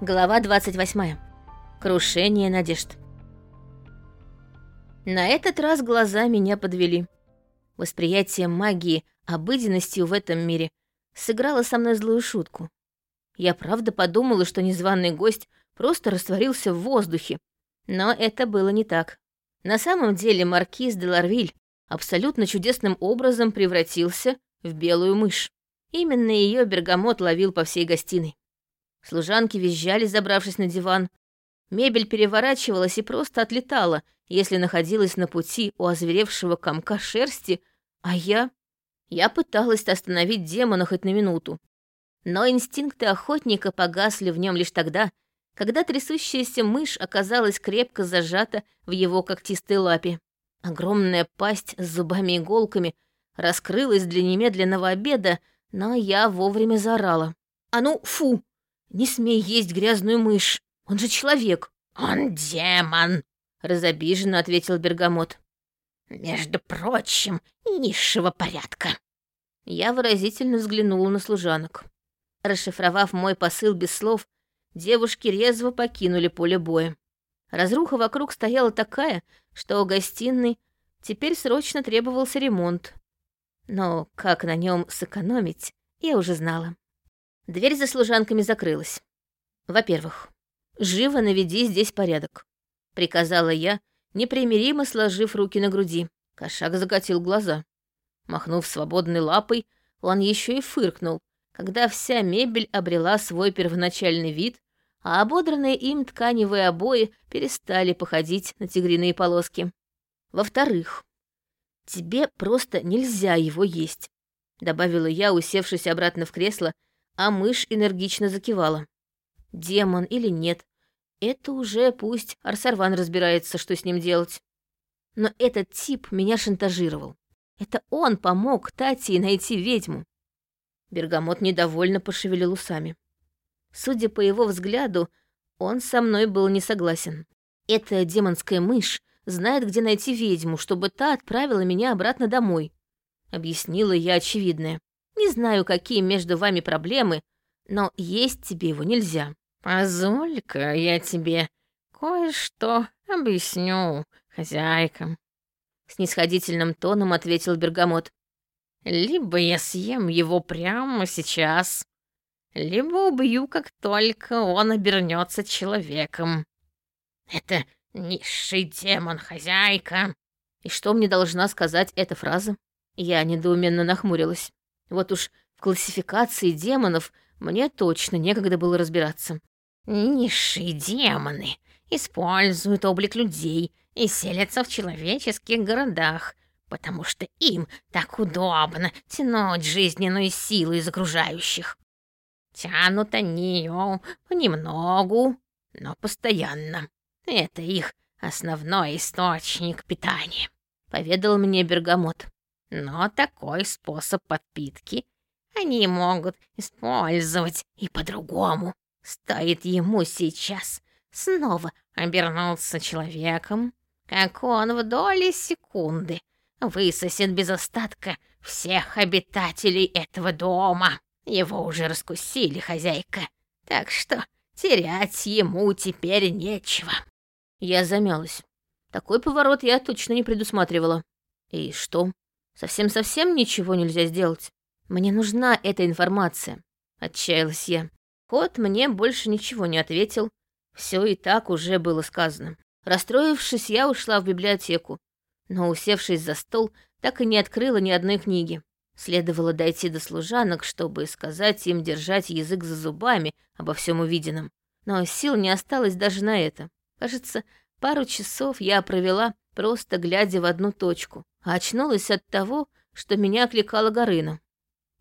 Глава 28. Крушение надежд. На этот раз глаза меня подвели. Восприятие магии обыденностью в этом мире сыграло со мной злую шутку. Я правда подумала, что незваный гость просто растворился в воздухе, но это было не так. На самом деле маркиз де Ларвиль абсолютно чудесным образом превратился в белую мышь. Именно ее бергамот ловил по всей гостиной. Служанки визжали, забравшись на диван. Мебель переворачивалась и просто отлетала, если находилась на пути у озверевшего комка шерсти, а я... Я пыталась остановить демона хоть на минуту. Но инстинкты охотника погасли в нем лишь тогда, когда трясущаяся мышь оказалась крепко зажата в его когтистой лапе. Огромная пасть с зубами-иголками раскрылась для немедленного обеда, но я вовремя заорала. «А ну, фу! Не смей есть грязную мышь, он же человек. Он демон, разобиженно ответил Бергамот. Между прочим, низшего порядка. Я выразительно взглянула на служанок. Расшифровав мой посыл без слов, девушки резво покинули поле боя. Разруха вокруг стояла такая, что у гостиной теперь срочно требовался ремонт. Но как на нем сэкономить, я уже знала. Дверь за служанками закрылась. Во-первых, живо наведи здесь порядок, приказала я, непримиримо сложив руки на груди. Кошак закатил глаза. Махнув свободной лапой, он еще и фыркнул, когда вся мебель обрела свой первоначальный вид, а ободранные им тканевые обои перестали походить на тигриные полоски. Во-вторых, тебе просто нельзя его есть, добавила я, усевшись обратно в кресло а мышь энергично закивала. Демон или нет, это уже пусть Арсарван разбирается, что с ним делать. Но этот тип меня шантажировал. Это он помог Татье найти ведьму. Бергамот недовольно пошевелил усами. Судя по его взгляду, он со мной был не согласен. Эта демонская мышь знает, где найти ведьму, чтобы та отправила меня обратно домой. Объяснила я очевидное. Не знаю, какие между вами проблемы, но есть тебе его нельзя. Позволь-ка я тебе кое-что объясню, хозяйка. Снисходительным тоном ответил Бергамот. Либо я съем его прямо сейчас, либо убью, как только он обернется человеком. Это низший демон, хозяйка. И что мне должна сказать эта фраза? Я недоуменно нахмурилась. Вот уж в классификации демонов мне точно некогда было разбираться. Низшие демоны используют облик людей и селятся в человеческих городах, потому что им так удобно тянуть жизненную силу из окружающих. Тянут они ее понемногу, но постоянно. Это их основной источник питания», — поведал мне Бергамот. Но такой способ подпитки они могут использовать и по-другому. Стоит ему сейчас снова обернуться человеком, как он в доли секунды высосет без остатка всех обитателей этого дома. Его уже раскусили, хозяйка, так что терять ему теперь нечего. Я замялась. Такой поворот я точно не предусматривала. И что? Совсем-совсем ничего нельзя сделать. Мне нужна эта информация. Отчаялась я. Кот мне больше ничего не ответил. Все и так уже было сказано. Расстроившись, я ушла в библиотеку, но, усевшись за стол, так и не открыла ни одной книги. Следовало дойти до служанок, чтобы сказать им держать язык за зубами обо всем увиденном. Но сил не осталось даже на это. Кажется, пару часов я провела, просто глядя в одну точку а очнулась от того, что меня окликала Горына.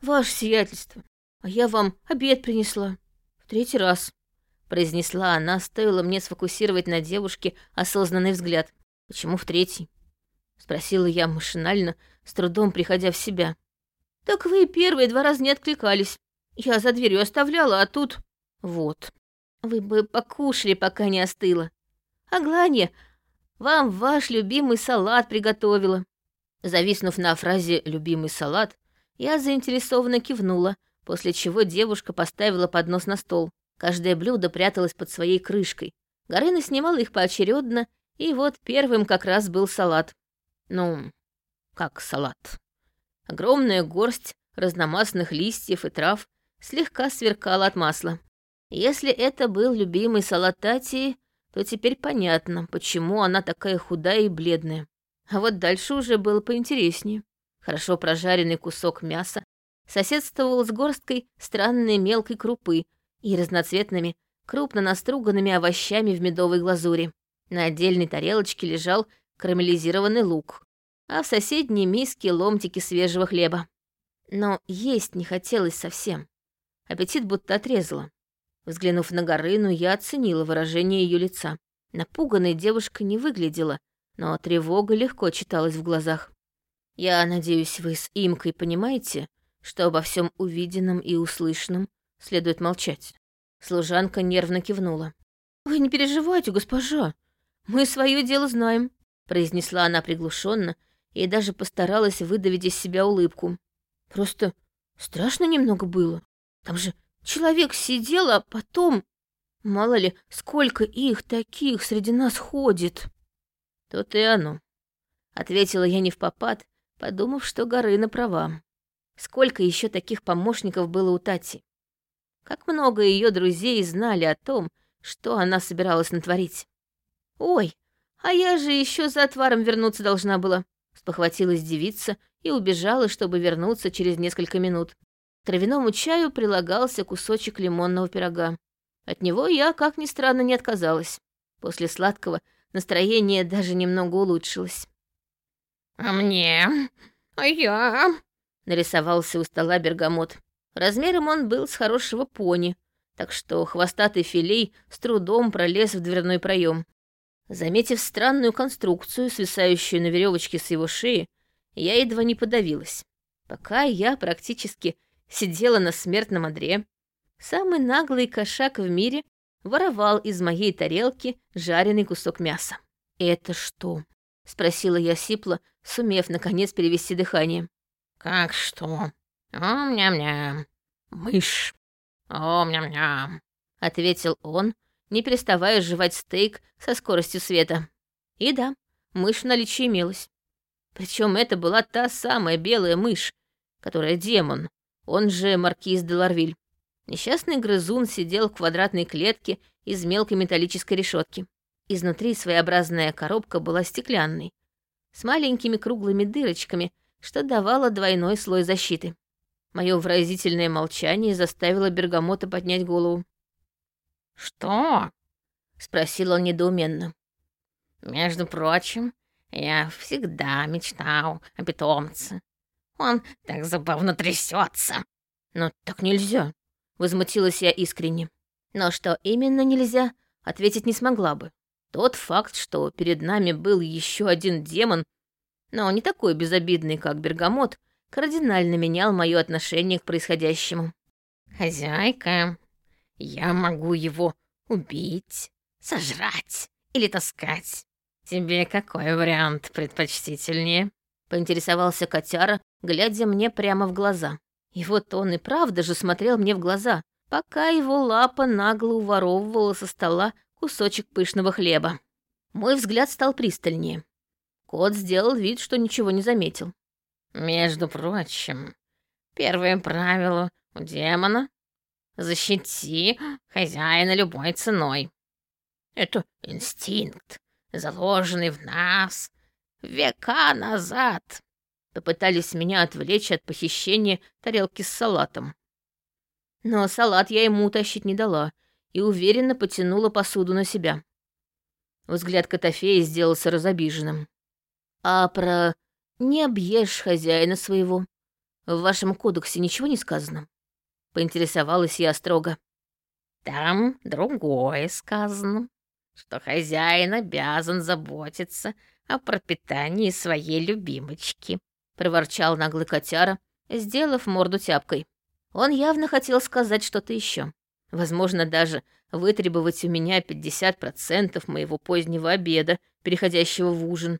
«Ваше сиятельство, а я вам обед принесла. В третий раз», — произнесла она, стоило мне сфокусировать на девушке осознанный взгляд. «Почему в третий?» — спросила я машинально, с трудом приходя в себя. «Так вы первые два раза не откликались. Я за дверью оставляла, а тут...» «Вот. Вы бы покушали, пока не остыло. Агланья, вам ваш любимый салат приготовила. Зависнув на фразе «любимый салат», я заинтересованно кивнула, после чего девушка поставила поднос на стол. Каждое блюдо пряталось под своей крышкой. Горына снимала их поочередно, и вот первым как раз был салат. Ну, как салат. Огромная горсть разномастных листьев и трав слегка сверкала от масла. Если это был любимый салат Татьи, то теперь понятно, почему она такая худая и бледная. А вот дальше уже было поинтереснее. Хорошо прожаренный кусок мяса соседствовал с горсткой странной мелкой крупы и разноцветными, крупно наструганными овощами в медовой глазури. На отдельной тарелочке лежал карамелизированный лук, а в соседней миске ломтики свежего хлеба. Но есть не хотелось совсем. Аппетит будто отрезало. Взглянув на Горыну, я оценила выражение ее лица. Напуганной девушка не выглядела, но тревога легко читалась в глазах. «Я надеюсь, вы с Имкой понимаете, что обо всем увиденном и услышанном следует молчать?» Служанка нервно кивнула. «Вы не переживайте, госпожа. Мы свое дело знаем», — произнесла она приглушенно и даже постаралась выдавить из себя улыбку. «Просто страшно немного было. Там же человек сидел, а потом... Мало ли, сколько их таких среди нас ходит. Тут и оно. Ответила я не в попад, подумав, что Горына права. Сколько еще таких помощников было у Тати? Как много ее друзей знали о том, что она собиралась натворить. «Ой, а я же еще за отваром вернуться должна была», — спохватилась девица и убежала, чтобы вернуться через несколько минут. К травяному чаю прилагался кусочек лимонного пирога. От него я, как ни странно, не отказалась. После сладкого настроение даже немного улучшилось. «А мне? А я?» — нарисовался у стола бергамот. Размером он был с хорошего пони, так что хвостатый филей с трудом пролез в дверной проем. Заметив странную конструкцию, свисающую на веревочке с его шеи, я едва не подавилась. Пока я практически сидела на смертном одре. Самый наглый кошак в мире воровал из моей тарелки жареный кусок мяса. «Это что?» — спросила я сипло, сумев, наконец, перевести дыхание. «Как что? Ом-ням-ням. Мышь. Ом-ням-ням», — ответил он, не переставая жевать стейк со скоростью света. И да, мышь в наличии имелась. Причем это была та самая белая мышь, которая демон, он же маркиз де Ларвиль. Несчастный грызун сидел в квадратной клетке из мелкой металлической решетки. Изнутри своеобразная коробка была стеклянной, с маленькими круглыми дырочками, что давало двойной слой защиты. Мое выразительное молчание заставило Бергамота поднять голову. «Что?» — спросил он недоуменно. «Между прочим, я всегда мечтал о питомце. Он так забавно трясется. Но так нельзя, возмутилась я искренне. Но что именно нельзя, ответить не смогла бы. Тот факт, что перед нами был еще один демон, но не такой безобидный, как Бергамот, кардинально менял мое отношение к происходящему. «Хозяйка, я могу его убить, сожрать или таскать. Тебе какой вариант предпочтительнее?» Поинтересовался котяра, глядя мне прямо в глаза. И вот он и правда же смотрел мне в глаза, пока его лапа нагло уворовывала со стола кусочек пышного хлеба. Мой взгляд стал пристальнее. Кот сделал вид, что ничего не заметил. «Между прочим, первое правило у демона — защити хозяина любой ценой. Это инстинкт, заложенный в нас века назад попытались меня отвлечь от похищения тарелки с салатом. Но салат я ему утащить не дала и уверенно потянула посуду на себя. Взгляд Котофея сделался разобиженным. «А про «не объешь хозяина своего» в вашем кодексе ничего не сказано?» Поинтересовалась я строго. «Там другое сказано, что хозяин обязан заботиться о пропитании своей любимочки», — проворчал наглый котяра, сделав морду тяпкой. Он явно хотел сказать что-то еще. Возможно, даже вытребовать у меня 50% моего позднего обеда, переходящего в ужин.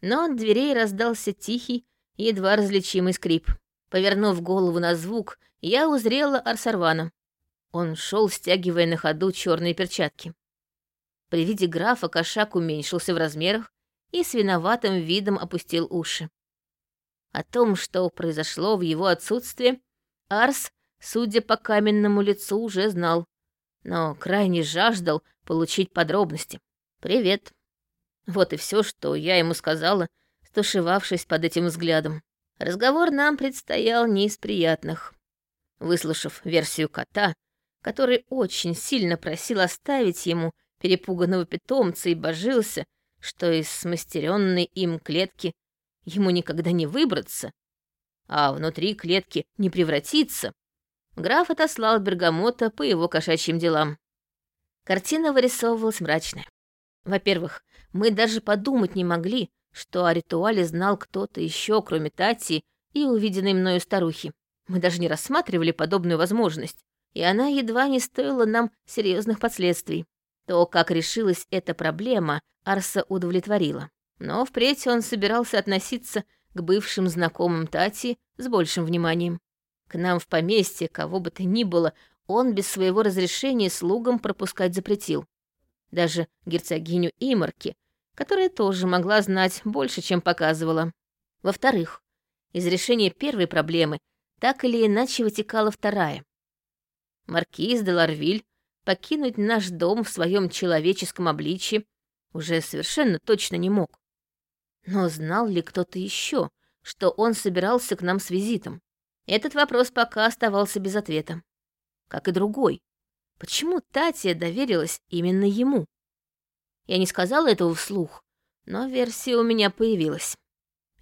Но от дверей раздался тихий, едва различимый скрип. Повернув голову на звук, я узрела Арсарвана. Он шел, стягивая на ходу черные перчатки. При виде графа кошак уменьшился в размерах и с виноватым видом опустил уши. О том, что произошло в его отсутствие, Арс, судя по каменному лицу, уже знал, но крайне жаждал получить подробности. «Привет». Вот и все, что я ему сказала, стушевавшись под этим взглядом. Разговор нам предстоял не из приятных. Выслушав версию кота, который очень сильно просил оставить ему перепуганного питомца и божился, что из смастеренной им клетки ему никогда не выбраться, а внутри клетки не превратиться, граф отослал Бергамота по его кошачьим делам. Картина вырисовывалась мрачная. Во-первых, мы даже подумать не могли, что о ритуале знал кто-то еще, кроме Тати и увиденной мною старухи. Мы даже не рассматривали подобную возможность, и она едва не стоила нам серьезных последствий. То, как решилась эта проблема, Арса удовлетворила. Но впредь он собирался относиться к бывшим знакомым Тати с большим вниманием. К нам в поместье, кого бы то ни было, он без своего разрешения слугам пропускать запретил. Даже герцогиню Имарки, которая тоже могла знать больше, чем показывала. Во-вторых, из решения первой проблемы так или иначе вытекала вторая. Маркиз де Ларвиль покинуть наш дом в своем человеческом обличье уже совершенно точно не мог. Но знал ли кто-то еще, что он собирался к нам с визитом? Этот вопрос пока оставался без ответа. Как и другой. Почему Татья доверилась именно ему? Я не сказала этого вслух, но версия у меня появилась.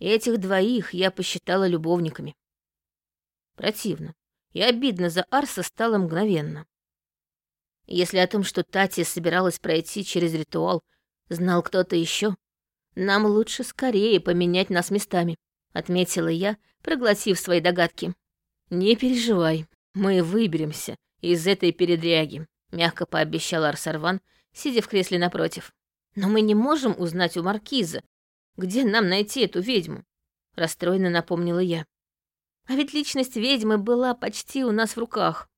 Этих двоих я посчитала любовниками. Противно и обидно за Арса стало мгновенно. Если о том, что Татья собиралась пройти через ритуал, знал кто-то еще, нам лучше скорее поменять нас местами, отметила я, проглотив свои догадки. Не переживай, мы выберемся из этой передряги, мягко пообещал Арсарван, сидя в кресле напротив. Но мы не можем узнать у маркиза, где нам найти эту ведьму, расстроенно напомнила я. А ведь личность ведьмы была почти у нас в руках.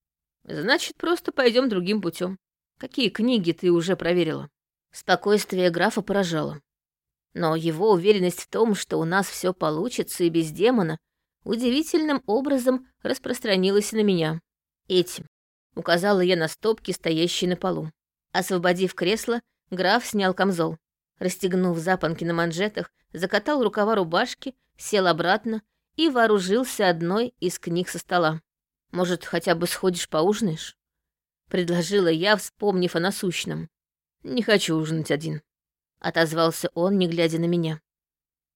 Значит, просто пойдем другим путем. Какие книги ты уже проверила? Спокойствие графа поражало. Но его уверенность в том, что у нас все получится и без демона, удивительным образом распространилась на меня. Этим. Указала я на стопки, стоящие на полу. Освободив кресло, граф снял камзол. Расстегнув запонки на манжетах, закатал рукава рубашки, сел обратно и вооружился одной из книг со стола. «Может, хотя бы сходишь поужинаешь?» — предложила я, вспомнив о насущном. «Не хочу ужинать один», — отозвался он, не глядя на меня.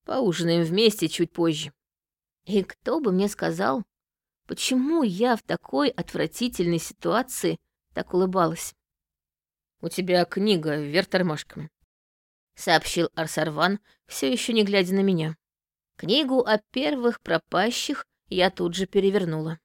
«Поужинаем вместе чуть позже». И кто бы мне сказал, почему я в такой отвратительной ситуации так улыбалась? «У тебя книга вверх тормашками», — сообщил Арсарван, все еще не глядя на меня. Книгу о первых пропащих я тут же перевернула.